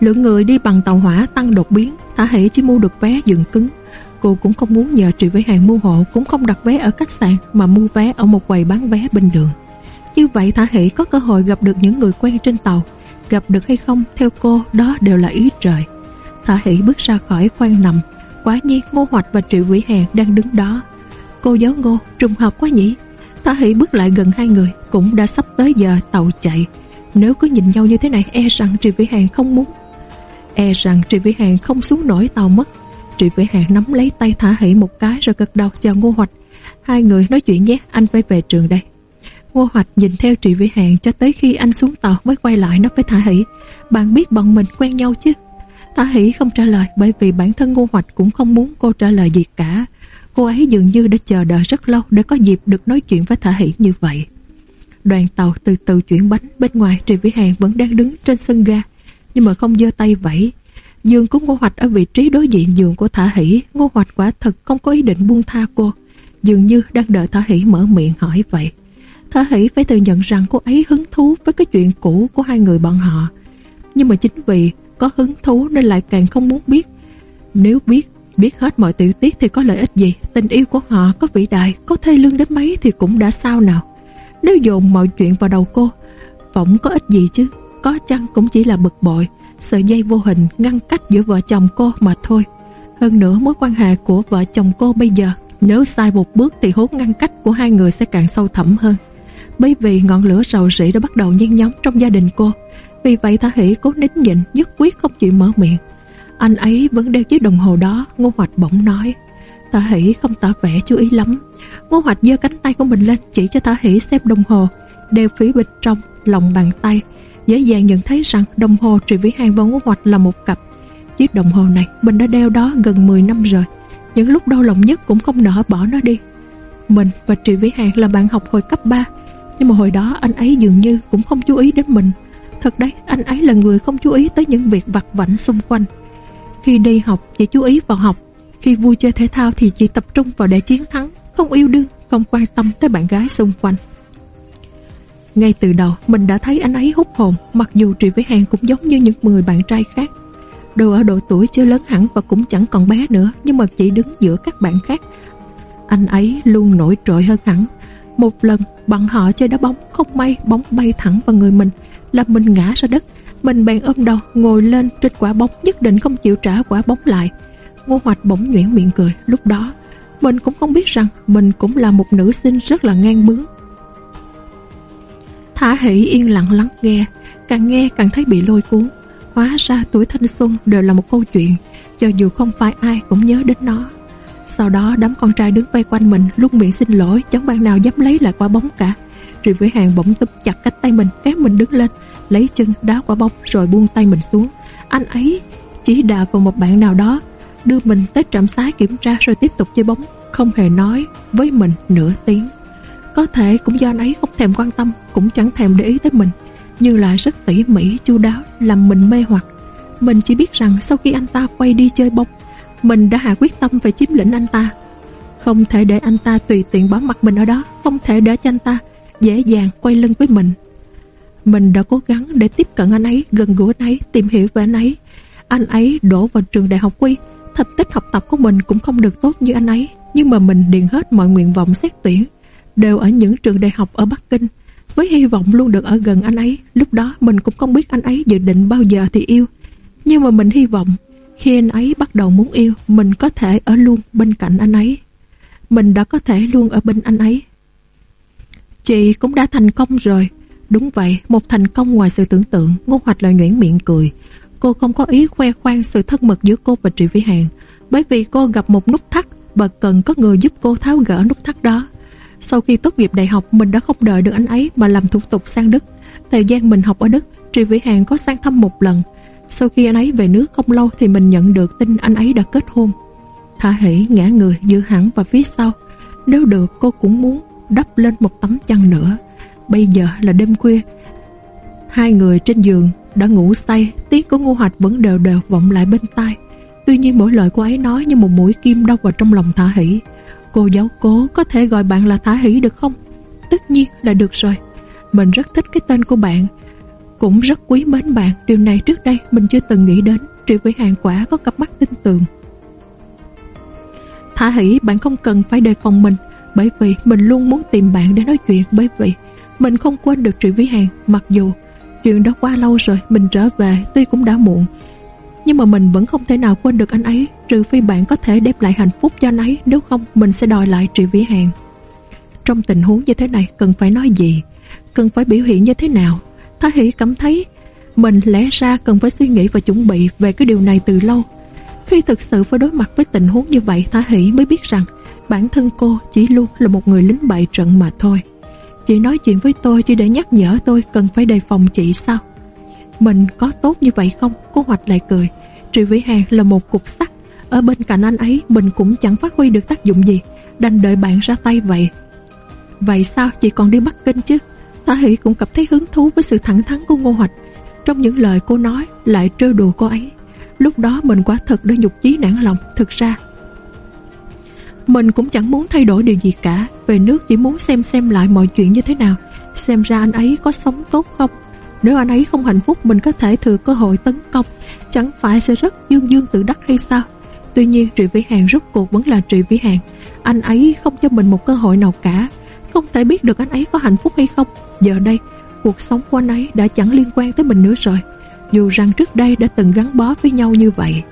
lượng người đi bằng tàu hỏa tăng đột biến thả hỷ chỉ mua được vé dựng cứng. Cô cũng không muốn nhờ triệu vĩ hàng mua hộ, cũng không đặt vé ở khách sạn, mà mua vé ở một quầy bán vé bên đường. Như vậy thả hỷ có cơ hội gặp được những người quen trên tàu. Gặp được hay không, theo cô, đó đều là ý trời. Thả hỷ bước ra khỏi khoang nằm. Quả nhiên, Ngô Hoạch và Triệu Vĩ Hèn đang đứng đó. Cô giáo Ngô, trùng hợp quá nhỉ? Thả hỷ bước lại gần hai người, Cũng đã sắp tới giờ tàu chạy. Nếu cứ nhìn nhau như thế này E rằng Triệu Vĩ Hèn không muốn E rằng Trị Vĩ Hàng không xuống nổi tàu mất. Trị Vĩ Hàng nắm lấy tay Thả hỷ một cái Rồi gật đầu chào Ngô Hoạch. Hai người nói chuyện nhé, anh phải về trường đây. Ngô Hoạch nhìn theo Trị Vĩ Hàng cho tới khi anh xuống tàu mới quay lại nói với Thả Hỷ, Bạn biết bọn mình quen nhau chứ? Thả Hỷ không trả lời bởi vì bản thân Ngô Hoạch cũng không muốn cô trả lời gì cả. Cô ấy dường như đã chờ đợi rất lâu để có dịp được nói chuyện với Thả Hỷ như vậy. Đoàn tàu từ từ chuyển bánh, bên ngoài Trị Vĩ Hàng vẫn đang đứng trên sân ga nhưng mà không giơ tay vẫy. Dương của Ngô Hoạch ở vị trí đối diện giường của Thả Hỷ Ngô Hoạch quả thật không có ý định buông tha cô Dường như đang đợi Thả Hỷ mở miệng hỏi vậy Thả Hỷ phải thừa nhận rằng cô ấy hứng thú với cái chuyện cũ của hai người bọn họ Nhưng mà chính vì có hứng thú nên lại càng không muốn biết. Nếu biết, biết hết mọi tiểu tiết thì có lợi ích gì? Tình yêu của họ có vĩ đại, có thê lương đến mấy thì cũng đã sao nào. Nếu dồn mọi chuyện vào đầu cô, phỏng có ích gì chứ? Có chăng cũng chỉ là bực bội, Sợi dây vô hình ngăn cách giữa vợ chồng cô mà thôi. Hơn nữa, mối quan hệ của vợ chồng cô bây giờ, Nếu sai một bước thì hố ngăn cách của hai người sẽ càng sâu thẳm hơn. Bởi vì ngọn lửa rầu rĩ đã bắt đầu nhen nhóm trong gia đình cô, Vì vậy Thả Hỷ cố nín nhịn, nhất quyết không chịu mở miệng. Anh ấy vẫn đeo chiếc đồng hồ đó, Ngô Hoạch bỗng nói. Thả Hỷ không tỏ vẻ chú ý lắm. Ngô Hoạch giơ cánh tay của mình lên Chỉ cho Thả Hỷ xem đồng hồ, Đeo phía bên trong lòng bàn tay dễ dàng nhận thấy rằng đồng hồ Trị Vĩ Hàng và ngũ Hoạch là một cặp. Chiếc đồng hồ này mình đã đeo đó gần 10 năm rồi. Những lúc đau lòng nhất cũng không nỡ bỏ nó đi. Mình và Trị Vĩ Hàng là bạn học hồi cấp 3 Nhưng mà hồi đó anh ấy dường như cũng không chú ý đến mình Thật đấy, anh ấy là người không chú ý tới những việc vặt vảnh xung quanh Khi đi học chỉ chú ý vào học Khi vui chơi thể thao thì chỉ tập trung vào để chiến thắng Không yêu đương, không quan tâm tới bạn gái xung quanh ngay từ đầu, mình đã thấy anh ấy hút hồn, Mặc dù Trị Vĩ Hàng cũng giống như những người bạn trai khác. Đồ ở độ tuổi chưa lớn hẳn và cũng chẳng còn bé nữa, Nhưng mà chỉ đứng giữa các bạn khác. Anh ấy luôn nổi trội hơn hẳn. Một lần, bọn họ chơi đá bóng, Không may bóng bay thẳng vào người mình, Làm mình ngã ra đất. Mình bèn ôm đầu, ngồi lên, trên quả bóng Nhất định không chịu trả quả bóng lại. Ngô Hoạch bỗng nhuyễn miệng cười. Lúc đó, mình cũng không biết rằng Mình cũng là một nữ sinh rất là ngang bướng. Thả hỷ yên lặng lắng nghe, Càng nghe càng thấy bị lôi cuốn. Hóa ra tuổi thanh xuân đều là một câu chuyện, Cho dù không phải ai cũng nhớ đến nó. Sau đó, đám con trai đứng vây quanh mình Luôn miệng xin lỗi, Chẳng bạn nào dám lấy lại quả bóng cả. Rồi với hàng bỗng túm chặt cánh tay mình Ép mình đứng lên, Lấy chân đá quả bóng rồi buông tay mình xuống. Anh ấy chỉ đà vào một bạn nào đó, Đưa mình tới trạm xá kiểm tra Rồi tiếp tục chơi bóng, Không hề nói với mình nửa tiếng có thể cũng do anh ấy không thèm quan tâm Cũng chẳng thèm để ý tới mình. Nhưng lại rất tỉ mỉ, chu đáo Làm mình mê hoặc. Mình chỉ biết rằng sau khi anh ta quay đi chơi bóng Mình đã hạ quyết tâm phải chiếm lĩnh anh ta. Không thể để anh ta tùy tiện bỏ mặt mình ở đó Không thể để cho anh ta dễ dàng quay lưng với mình. Mình đã cố gắng để tiếp cận anh ấy Gần gũi anh ấy, tìm hiểu về anh ấy. Anh ấy đổ vào trường đại học quy Thành tích học tập của mình cũng không được tốt như anh ấy Nhưng mà mình điền hết mọi nguyện vọng xét tuyển đều ở những trường đại học ở Bắc Kinh, với hy vọng luôn được ở gần anh ấy. Lúc đó mình cũng không biết anh ấy dự định bao giờ thì yêu. Nhưng mà mình hy vọng khi anh ấy bắt đầu muốn yêu, mình có thể ở luôn bên cạnh anh ấy. Mình đã có thể luôn ở bên anh ấy. Chị cũng đã thành công rồi. Đúng vậy, một thành công ngoài sự tưởng tượng ngô hoạch là nhuyễn miệng cười. Cô không có ý khoe khoang sự thân mật giữa cô và chị Vĩ hàn bởi vì cô gặp một nút thắt và cần có người giúp cô tháo gỡ nút thắt đó sau khi tốt nghiệp đại học mình đã không đợi được anh ấy mà làm thủ tục sang Đức. Thời gian mình học ở Đức, Tri Vĩ Hàng có sang thăm một lần. Sau khi anh ấy về nước không lâu thì mình nhận được tin anh ấy đã kết hôn. Thả hỷ ngã người dựa hẳn và phía sau. Nếu được cô cũng muốn đắp lên một tấm chăn nữa. Bây giờ là đêm khuya. Hai người trên giường đã ngủ say, tiếng của Ngô Hoạch vẫn đều đều vọng lại bên tai. Tuy nhiên mỗi lời cô ấy nói như một mũi kim đau vào trong lòng Thả hỷ. Cô giáo cố có thể gọi bạn là Thả Hỷ được không? Tất nhiên là được rồi. Mình rất thích cái tên của bạn. Cũng rất quý mến bạn. Điều này trước đây mình chưa từng nghĩ đến. Trị với hàng quả có cặp mắt tin tưởng Thả Hỷ, bạn không cần phải đề phòng mình, Bởi vì mình luôn muốn tìm bạn để nói chuyện. Bởi vì mình không quên được Trị Vĩ Hàng. Mặc dù chuyện đó qua lâu rồi, Mình trở về tuy cũng đã muộn nhưng mà mình vẫn không thể nào quên được anh ấy, Trừ phi bạn có thể đem lại hạnh phúc cho anh ấy, Nếu không, mình sẽ đòi lại Trị Vĩ Hàng. Trong tình huống như thế này, Cần phải nói gì? Cần phải biểu hiện như thế nào? Thái Hỷ cảm thấy Mình lẽ ra cần phải suy nghĩ và chuẩn bị Về cái điều này từ lâu. Khi thực sự phải đối mặt với tình huống như vậy Thái Hỷ mới biết rằng Bản thân cô chỉ luôn là một người lính bại trận mà thôi. Chị nói chuyện với tôi chỉ để nhắc nhở tôi Cần phải đề phòng chị sao? Mình có tốt như vậy không? Cô Hoạch lại cười. Trị Vĩ Hàng là một cục sắt. Ở bên cạnh anh ấy, mình cũng chẳng phát huy được tác dụng gì. Đành đợi bạn ra tay vậy. Vậy sao chị còn đi Bắc Kinh chứ? Tả Hỷ cũng cảm thấy hứng thú với sự thẳng thắn của Ngô Hoạch. Trong những lời cô nói, lại trêu đùa cô ấy. Lúc đó mình quả thật đã nhục chí nản lòng. Thực ra mình cũng chẳng muốn thay đổi điều gì cả Về nước chỉ muốn xem xem lại mọi chuyện như thế nào Xem ra anh ấy có sống tốt không nếu anh ấy không hạnh phúc Mình có thể thừa cơ hội tấn công. Chẳng phải sẽ rất dương dương tự đắc hay sao? Tuy nhiên Trị Vĩ Hàng rút cuộc vẫn là Trị Vĩ Hàng. Anh ấy không cho mình một cơ hội nào cả. Không thể biết được anh ấy có hạnh phúc hay không. Giờ đây cuộc sống của anh ấy đã chẳng liên quan tới mình nữa rồi, dù rằng trước đây đã từng gắn bó với nhau như vậy.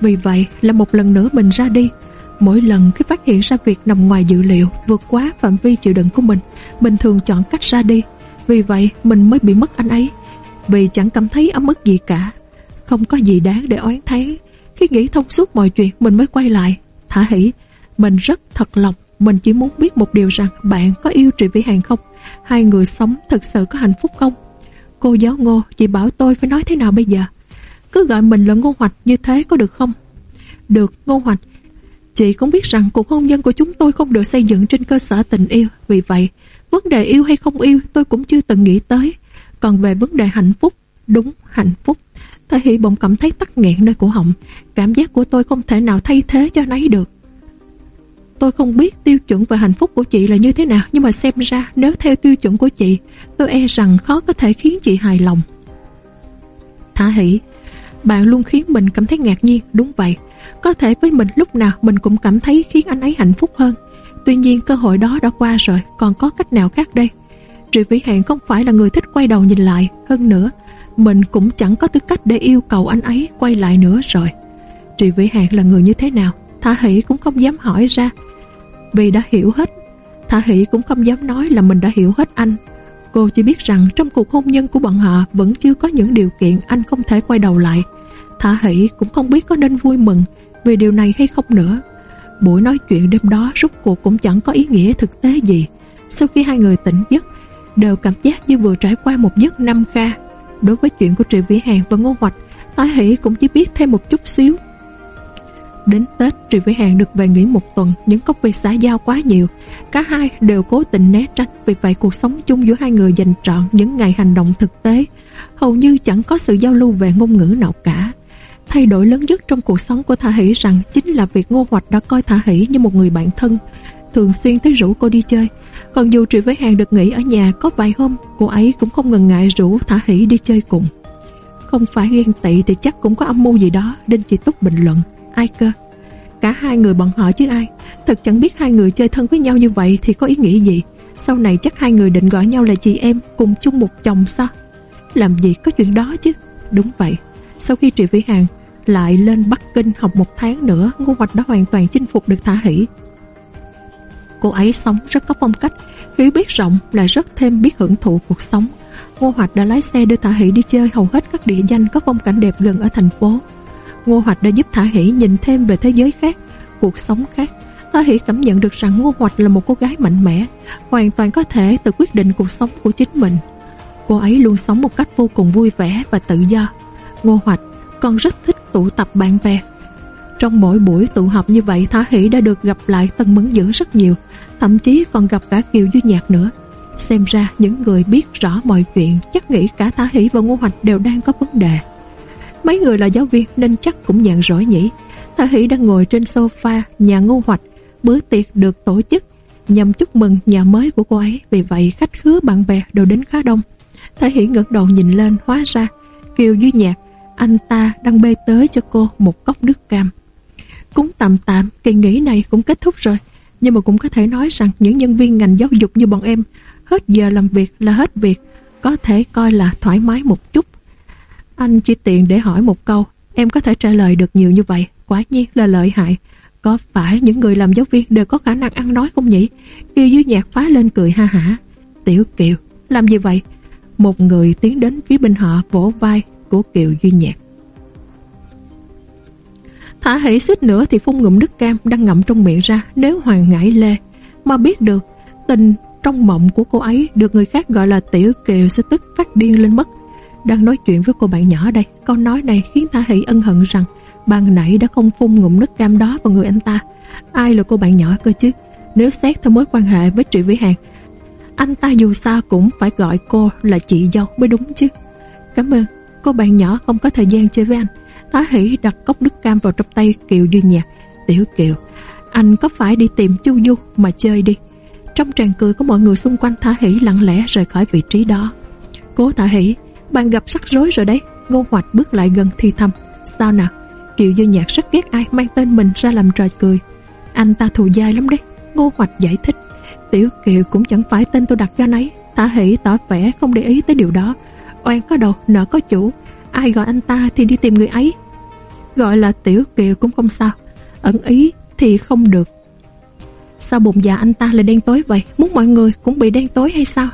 Vì vậy là một lần nữa mình ra đi, mỗi lần khi phát hiện ra việc nằm ngoài dự liệu, vượt quá phạm vi chịu đựng của mình, mình thường chọn cách ra đi. Vì vậy mình mới bị mất anh ấy, vì chẳng cảm thấy ấm ức gì cả. Không có gì đáng để oán thán. Khi nghĩ thông suốt mọi chuyện mình mới quay lại. Thả hỷ, mình rất thật lòng mình chỉ muốn biết một điều rằng bạn có yêu Trị Vĩ Hàng không? Hai người sống thật sự có hạnh phúc không? Cô giáo ngô, chị bảo tôi phải nói thế nào bây giờ? Cứ gọi mình là ngô hoạch như thế có được không? Được, ngô hoạch. Chị cũng biết rằng cuộc hôn nhân của chúng tôi không được xây dựng trên cơ sở tình yêu. Vì vậy, vấn đề yêu hay không yêu tôi cũng chưa từng nghĩ tới. Còn về vấn đề hạnh phúc, đúng hạnh phúc. Thế Hỷ bỗng cảm thấy tắc nghẹn nơi cổ họng. Cảm giác của tôi không thể nào thay thế cho nấy được. Tôi không biết tiêu chuẩn về hạnh phúc của chị là như thế nào Nhưng mà xem ra nếu theo tiêu chuẩn của chị Tôi e rằng khó có thể khiến chị hài lòng Thả hỷ Bạn luôn khiến mình cảm thấy ngạc nhiên Đúng vậy Có thể với mình lúc nào mình cũng cảm thấy khiến anh ấy hạnh phúc hơn Tuy nhiên cơ hội đó đã qua rồi, Còn có cách nào khác đây? Trị Vĩ Hạn không phải là người thích quay đầu nhìn lại, Hơn nữa, Mình cũng chẳng có tư cách để yêu cầu anh ấy quay lại nữa rồi. Trị Vĩ Hạn là người như thế nào? Thả Hỷ cũng không dám hỏi ra. Vì đã hiểu hết, Thả Hỷ cũng không dám nói là mình đã hiểu hết anh. Cô chỉ biết rằng trong cuộc hôn nhân của bọn họ Vẫn chưa có những điều kiện anh không thể quay đầu lại. Thả Hỷ cũng không biết có nên vui mừng Vì điều này hay không nữa. Buổi nói chuyện đêm đó rút cuộc cũng chẳng có ý nghĩa thực tế gì. Sau khi hai người tỉnh giấc, Đều cảm giác như vừa trải qua một giấc năm kha. Đối với chuyện của Trị Vĩ Hàng và Ngô Hoạch Thả Hỷ cũng chỉ biết thêm một chút xíu. Đến Tết, Triệu Vĩ Hàng được về nghỉ một tuần Những công việc xã giao quá nhiều. Cả hai đều cố tình né tránh Vì vậy cuộc sống chung giữa hai người dành trọn Những ngày hành động thực tế. Hầu như chẳng có sự giao lưu về ngôn ngữ nào cả. Thay đổi lớn nhất trong cuộc sống của Thả Hỷ rằng Chính là việc Ngô Hoạch đã coi Thả Hỷ như một người bạn thân, Thường xuyên tới rủ cô đi chơi. Còn dù Trị với Hàng được nghỉ ở nhà, có vài hôm Cô ấy cũng không ngần ngại rủ Thả Hỷ đi chơi cùng. Không phải ghen tị thì chắc cũng có âm mưu gì đó Đinh chị Túc bình luận. Ai cơ? Cả hai người bọn họ chứ ai? Thật chẳng biết hai người chơi thân với nhau như vậy Thì có ý nghĩa gì? Sau này chắc hai người định gọi nhau là chị em, Cùng chung một chồng sao? Làm gì có chuyện đó chứ? Đúng vậy. Sau khi Trị Vĩ Hàng lại lên Bắc Kinh học một tháng nữa Ngô Hoạch đã hoàn toàn chinh phục được Thả Hỷ Cô ấy sống rất có phong cách Hiểu biết rộng lại rất thêm biết hưởng thụ cuộc sống Ngô Hoạch đã lái xe đưa Thả Hỷ đi chơi hầu hết các địa danh có phong cảnh đẹp gần ở thành phố Ngô Hoạch đã giúp Thả Hỷ nhìn thêm về thế giới khác, cuộc sống khác. Thả Hỷ cảm nhận được rằng Ngô Hoạch là một cô gái mạnh mẽ, hoàn toàn có thể tự quyết định cuộc sống của chính mình. Cô ấy luôn sống một cách vô cùng vui vẻ và tự do. Ngô Hoạch còn rất thích tụ tập bạn bè. Trong mỗi buổi tụ họp như vậy Thả Hỷ đã được gặp lại Tân Mẫn Dữ rất nhiều, thậm chí còn gặp cả Kiều Duy Nhạc nữa. Xem ra những người biết rõ mọi chuyện chắc nghĩ cả Thả Hỷ và Ngô Hoạch đều đang có vấn đề. Mấy người là giáo viên nên chắc cũng nhận rõ nhỉ Thả Hỷ đang ngồi trên sofa nhà ngô hoạch Bữa tiệc được tổ chức nhằm chúc mừng nhà mới của cô ấy Vì vậy khách khứa bạn bè đều đến khá đông Thả Hỷ ngẩng đầu nhìn lên Hóa ra Kiều Duy Nhạc anh ta đang bê tới cho cô một cốc nước cam cũng tạm tạm Kỳ nghỉ này cũng kết thúc rồi Nhưng mà cũng có thể nói rằng những nhân viên ngành giáo dục như bọn em Hết giờ làm việc là hết việc Có thể coi là thoải mái một chút anh chỉ tiện để hỏi một câu, em có thể trả lời được nhiều như vậy, quả nhiên là lợi hại. Có phải những người làm giáo viên đều có khả năng ăn nói không nhỉ? Kiều dưới Nhạc phá lên cười ha hả. Tiểu Kiều, làm gì vậy? Một người tiến đến phía bên họ vỗ vai của Kiều Duy Nhạc. Thả hỷ xích nữa thì phun ngụm nước cam đang ngậm trong miệng ra, nếu Hoàng ngãi lê. Mà biết được, tình trong mộng của cô ấy được người khác gọi là Tiểu Kiều sẽ tức phát điên lên mất. Đang nói chuyện với cô bạn nhỏ đây, Câu nói này khiến Thả Hỷ ân hận rằng Ban nãy đã không phun ngụm nước cam đó vào người anh ta Ai là cô bạn nhỏ cơ chứ Nếu xét theo mối quan hệ với Trị Vĩ Hàng, Anh ta dù sao cũng phải gọi cô là chị dâu mới đúng chứ Cảm ơn Cô bạn nhỏ, không có thời gian chơi với anh. Thả Hỷ đặt cốc nước cam vào trong tay Kiều Duy Nhạc. Tiểu Kiều, Anh có phải đi tìm Chu Du mà chơi đi? Trong tràn cười của mọi người xung quanh Thả Hỷ lặng lẽ rời khỏi vị trí đó. Cố Thả Hỷ, bạn gặp rắc rối rồi đấy. Ngô Hoạch bước lại gần thi thầm, Sao nào? Kiều Duy Nhạc rất ghét ai mang tên mình ra làm trò cười. Anh ta thù dai lắm đấy. Ngô Hoạch giải thích, Tiểu Kiều cũng chẳng phải tên tôi đặt cho anh ấy Thả hỷ tỏ vẻ không để ý tới điều đó. Oan có đầu, nợ có chủ. Ai gọi anh ta thì đi tìm người ấy. Gọi là tiểu kiều cũng không sao. Ẩn ý thì không được. Sao bụng dạ anh ta lại đen tối vậy? Muốn mọi người cũng bị đen tối hay sao?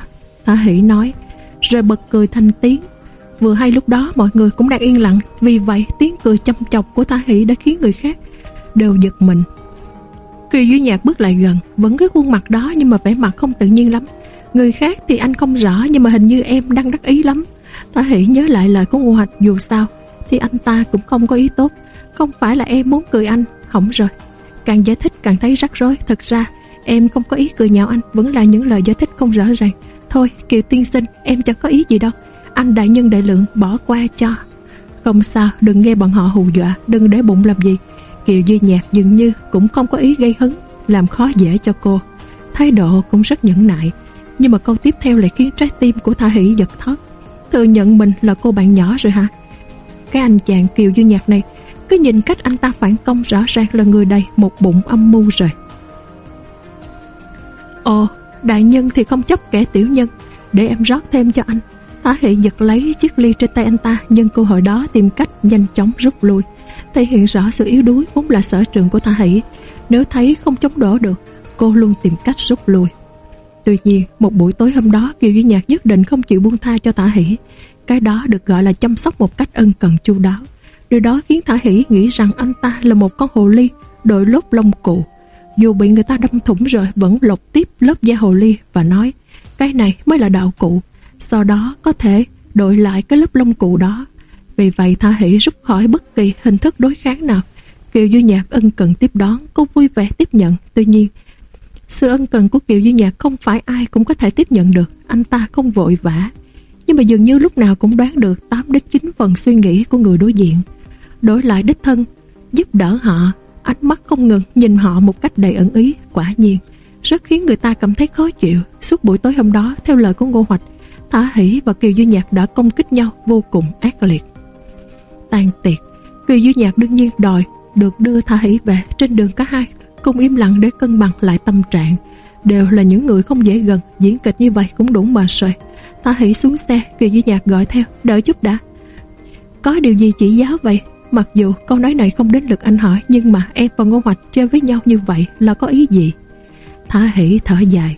Thả hỷ nói. Rồi bật cười thanh tiếng. Vừa hay lúc đó mọi người cũng đang yên lặng. Vì vậy, tiếng cười chăm chọc của Thả hỷ đã khiến người khác Đều giật mình. Kỳ Duy Nhạc bước lại gần, Vẫn cái khuôn mặt đó nhưng mà vẻ mặt không tự nhiên lắm. Người khác thì anh không rõ Nhưng mà hình như em đang đắc ý lắm. Ta hãy nhớ lại lời của Ngô Hoạch, Dù sao thì anh ta cũng không có ý tốt. Không phải là em muốn cười anh, Hỏng rồi. Càng giải thích càng thấy rắc rối. Thật ra, em không có ý cười nhạo anh, Vẫn là những lời giải thích không rõ ràng. Thôi, Kiều tiên sinh, em chẳng có ý gì đâu. Anh đại nhân đại lượng, bỏ qua cho. Không sao, đừng nghe bọn họ hù dọa, Đừng để bụng làm gì. Kiều Duy Nhạc dường như cũng không có ý gây hấn, Làm khó dễ cho cô. Thái độ cũng rất nhẫn nại, Nhưng mà câu tiếp theo lại khiến trái tim của Thả Hỷ giật thót. Thừa nhận mình là cô bạn nhỏ rồi hả Cái anh chàng Kiều Duy Nhạc này Cứ nhìn cách anh ta phản công rõ ràng là người đây Một bụng âm mưu rồi Ồ Đại nhân thì không chấp kẻ tiểu nhân Để em rót thêm cho anh Thả hệ giật lấy chiếc ly trên tay anh ta Nhưng cơ hội đó tìm cách nhanh chóng rút lui thể hiện rõ sự yếu đuối vốn là sở trường của Thả Hỷ. Nếu thấy không chống đỡ được, cô luôn tìm cách rút lui. Tuy nhiên, một buổi tối hôm đó Kiều Duy Nhạc nhất định không chịu buông tha cho Thả Hỷ. Cái đó được gọi là chăm sóc một cách ân cần chu đáo. Điều đó khiến Thả Hỷ nghĩ rằng anh ta là một con hồ ly đội lốt lông cụ. Dù bị người ta đâm thủng rồi vẫn lột tiếp lớp da hồ ly và nói cái này mới là đạo cụ. Sau đó có thể đổi lại cái lớp lông cụ đó vì vậy Thả Hỷ rút khỏi bất kỳ hình thức đối kháng nào. Kiều Duy Nhạc ân cần tiếp đón, cô vui vẻ tiếp nhận. Tuy nhiên, sự ân cần của Kiều Duy Nhạc không phải ai cũng có thể tiếp nhận được. Anh ta không vội vã. Nhưng mà dường như lúc nào cũng đoán được 8 đến 9 phần suy nghĩ của người đối diện. Đổi lại đích thân, giúp đỡ họ, ánh mắt không ngừng nhìn họ một cách đầy ẩn ý, quả nhiên. Rất khiến người ta cảm thấy khó chịu. Suốt buổi tối hôm đó, theo lời của Ngô Hoạch, Thả Hỷ và Kiều Duy Nhạc đã công kích nhau vô cùng ác liệt Tàn tiệc Kiều Duy Nhạc đương nhiên đòi được đưa Thả Hỷ về trên đường cả hai cùng im lặng để cân bằng lại tâm trạng. Đều là những người không dễ gần, diễn kịch như vậy cũng đủ mà rồi Thả hỉ xuống xe Kỳ Duy Nhạc gọi theo, đợi chút đã. Có điều gì chỉ giáo vậy? Mặc dù câu nói này không đến lượt anh hỏi, nhưng mà em và Ngô Hoạch chơi với nhau như vậy là có ý gì? Thả Hỷ thở dài.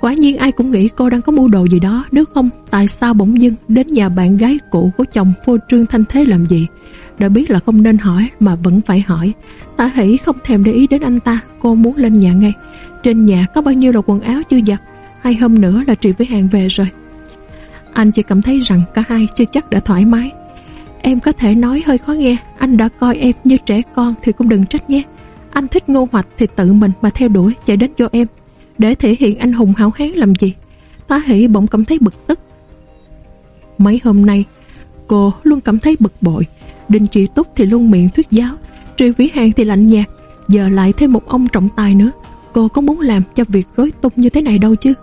Quả nhiên ai cũng nghĩ cô đang có mưu đồ gì đó, Nếu không, tại sao bỗng dưng Đến nhà bạn gái cũ của chồng phô trương thanh thế làm gì? Đã biết là không nên hỏi, Mà vẫn phải hỏi. Tả hỷ không thèm để ý đến anh ta, Cô muốn lên nhà ngay. Trên nhà có bao nhiêu là quần áo chưa giặt? Hai hôm nữa là Trị với hàng về rồi. Anh chỉ cảm thấy rằng cả hai chưa chắc đã thoải mái. Em có thể nói hơi khó nghe, Anh đã coi em như trẻ con thì cũng đừng trách nhé. Anh thích ngô hoạch thì tự mình mà theo đuổi, Chạy đến cho em để thể hiện anh hùng hảo hán làm gì? Tá hỷ bỗng cảm thấy bực tức. Mấy hôm nay, Cô luôn cảm thấy bực bội. Đinh Trị Túc thì luôn miệng thuyết giáo, Tri Vĩ Hàng thì lạnh nhạt. Giờ lại thêm một ông trọng tài nữa. Cô có muốn làm cho việc rối tung như thế này đâu chứ?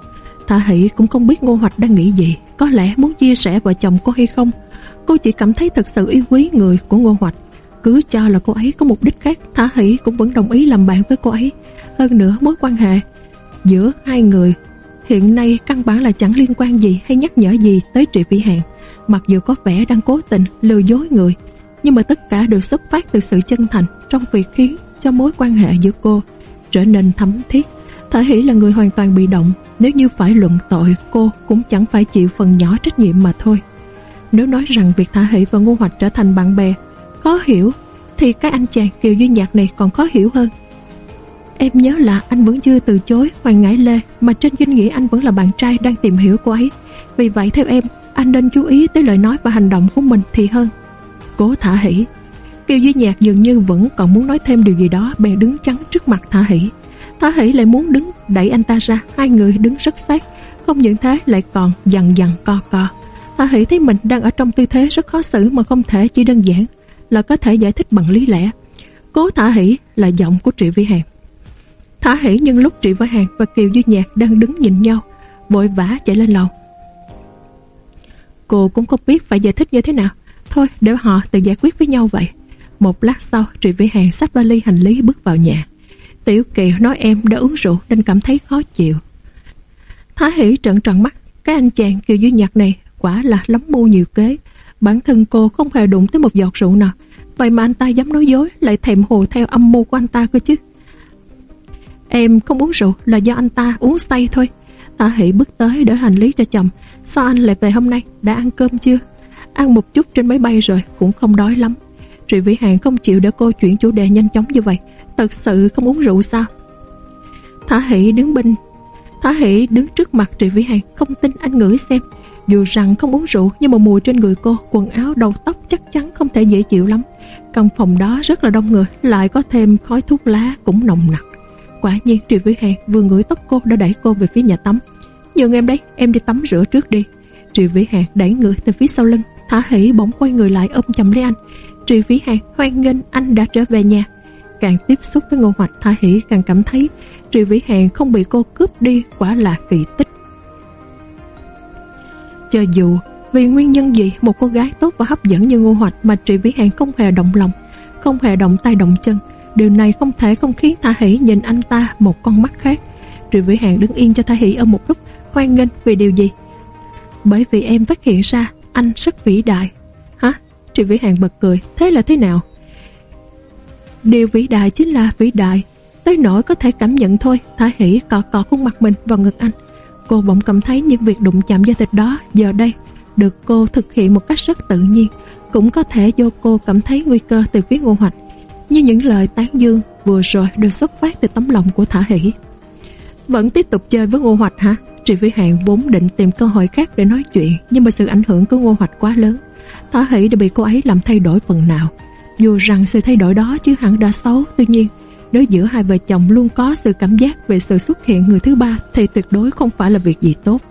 Thả Hỷ cũng không biết Ngô Hoạch đang nghĩ gì. Có lẽ muốn chia sẻ vợ chồng cô hay không? Cô chỉ cảm thấy thật sự yêu quý người của Ngô Hoạch. Cứ cho là cô ấy có mục đích khác Thả Hỷ cũng vẫn đồng ý làm bạn với cô ấy. Hơn nữa, mối quan hệ giữa hai người hiện nay căn bản là chẳng liên quan gì hay nhắc nhở gì tới Trị Vĩ Hạn. Mặc dù có vẻ đang cố tình lừa dối người, nhưng mà tất cả đều xuất phát từ sự chân thành trong việc khiến cho mối quan hệ giữa cô trở nên thấm thiết. Thả Hỷ là người hoàn toàn bị động, nếu như phải luận tội cô cũng chẳng phải chịu phần nhỏ trách nhiệm mà thôi. Nếu nói rằng việc Thả Hỷ và Ngô Hoạch trở thành bạn bè khó hiểu thì cái anh chàng Kiều Duy Nhạc này còn khó hiểu hơn. Em nhớ là anh vẫn chưa từ chối Hoàng Ngãi Lê, Mà trên danh nghĩa anh vẫn là bạn trai đang tìm hiểu cô ấy. Vì vậy theo em, Anh nên chú ý tới lời nói và hành động của mình thì hơn. Cố thả hỉ Kiều Duy Nhạc dường như vẫn còn muốn nói thêm điều gì đó, Bèn đứng chắn trước mặt thả hỉ Thả hỉ lại muốn đứng đẩy anh ta ra, Hai người đứng rất sát. Không những thế, lại còn dằn dằn co co. Thả hỉ thấy mình đang ở trong tư thế rất khó xử Mà không thể chỉ đơn giản Là có thể giải thích bằng lý lẽ. Cố thả hỉ là giọng của Trị Vi Hàng Thả hỉ nhân lúc Trị Võ Hàng và Kiều Duy Nhạc đang đứng nhìn nhau, Vội vã chạy lên lầu Cô cũng không biết phải giải thích như thế nào Thôi, để họ tự giải quyết với nhau vậy Một lát sau, Trị Vĩ Hàng xách vali hành lý bước vào nhà Tiểu Kiều nói em đã uống rượu Nên cảm thấy khó chịu Thả hỉ trợn tròn mắt Cái anh chàng Kiều Duy Nhạc này quả là lắm mưu nhiều kế. Bản thân cô không hề đụng tới một giọt rượu nào. Vậy mà anh ta dám nói dối, lại thèm hồ theo âm mưu của anh ta cơ chứ. Em không uống rượu là do anh ta uống say thôi. Tạ Hỷ bước tới đỡ hành lý cho chồng. Sao anh lại về hôm nay? Đã ăn cơm chưa? Ăn một chút trên máy bay rồi, cũng không đói lắm. Trị Vĩ Hàng không chịu để cô chuyển chủ đề nhanh chóng như vậy. Thật sự không uống rượu sao? Thả Hỷ đứng bên Thả Hỷ đứng trước mặt Trị Vĩ Hàng Không tin anh ngửi xem Dù rằng không uống rượu nhưng mà mùi trên người cô Quần áo đầu tóc chắc chắn không thể dễ chịu lắm Căn phòng đó rất là đông người Lại có thêm khói thuốc lá cũng nồng nặc Quả nhiên Trị Vĩ Hàng vừa ngửi tóc cô đã đẩy cô về phía nhà tắm. Nhường em đấy em đi tắm rửa trước đi. Trị Vĩ Hàng đẩy người từ phía sau lưng Thả Hỷ bỗng quay người lại ôm chầm lấy anh. Trị Vĩ Hàng hoan nghênh anh đã trở về nhà. Càng tiếp xúc với Ngô Hoạch Thả Hỷ càng cảm thấy Trị Vĩ Hàng không bị cô cướp đi quả là kỳ tích. Cho dù vì nguyên nhân gì một cô gái tốt và hấp dẫn như Ngô Hoạch mà Trị Vĩ Hàng không hề động lòng, không hề động tay động chân, điều này không thể không khiến Tha Hỷ nhìn anh ta một con mắt khác. Triệu Vĩ Hàng đứng yên cho Tha Hỷ ở một lúc, hoan nghênh vì điều gì? Bởi vì em phát hiện ra anh rất vĩ đại. Hả? Triệu Vĩ Hàng bật cười. Thế là thế nào? Điều vĩ đại chính là vĩ đại Tới nỗi có thể cảm nhận thôi, Tha Hỷ cọ cọ khuôn mặt mình vào ngực anh Cô bỗng cảm thấy những việc đụng chạm da thịt đó Giờ đây được cô thực hiện một cách rất tự nhiên Cũng có thể do cô cảm thấy nguy cơ từ phía ngô hoạch như những lời tán dương vừa rồi đều xuất phát từ tấm lòng của Thả Hỷ Vẫn tiếp tục chơi với Ngô Hoạch hả? Trị Vĩ Hàng vốn định tìm cơ hội khác để nói chuyện Nhưng mà sự ảnh hưởng của Ngô Hoạch quá lớn Thả Hỷ đã bị cô ấy làm thay đổi phần nào Dù rằng sự thay đổi đó chứ hẳn đã xấu Tuy nhiên nếu giữa hai vợ chồng luôn có sự cảm giác về sự xuất hiện người thứ ba thì tuyệt đối không phải là việc gì tốt.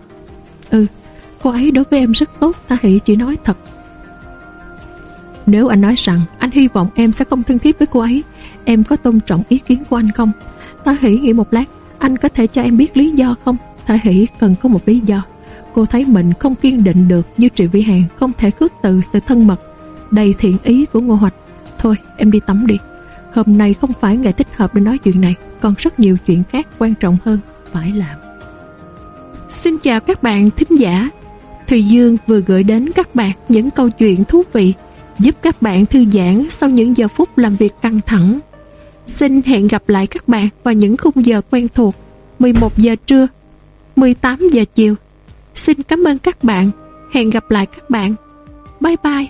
Ừ, cô ấy đối với em rất tốt, Thả hỷ chỉ nói thật. Nếu anh nói rằng anh hy vọng em sẽ không thân thiết với cô ấy, em có tôn trọng ý kiến của anh không? Ta hỷ nghĩ một lát, anh có thể cho em biết lý do không? Ta hỷ cần có một lý do. Cô thấy mình không kiên định được như Trị Vĩ Hàng không thể khước từ sự thân mật, đầy thiện ý của Ngô Hoạch. Thôi, em đi tắm đi. Hôm nay không phải ngày thích hợp để nói chuyện này Còn rất nhiều chuyện khác quan trọng hơn Phải làm Xin chào các bạn thính giả Thùy Dương vừa gửi đến các bạn Những câu chuyện thú vị Giúp các bạn thư giãn Sau những giờ phút làm việc căng thẳng. Xin hẹn gặp lại các bạn Vào những khung giờ quen thuộc 11 giờ trưa 18 giờ chiều. Xin cảm ơn các bạn. Hẹn gặp lại các bạn. Bye bye.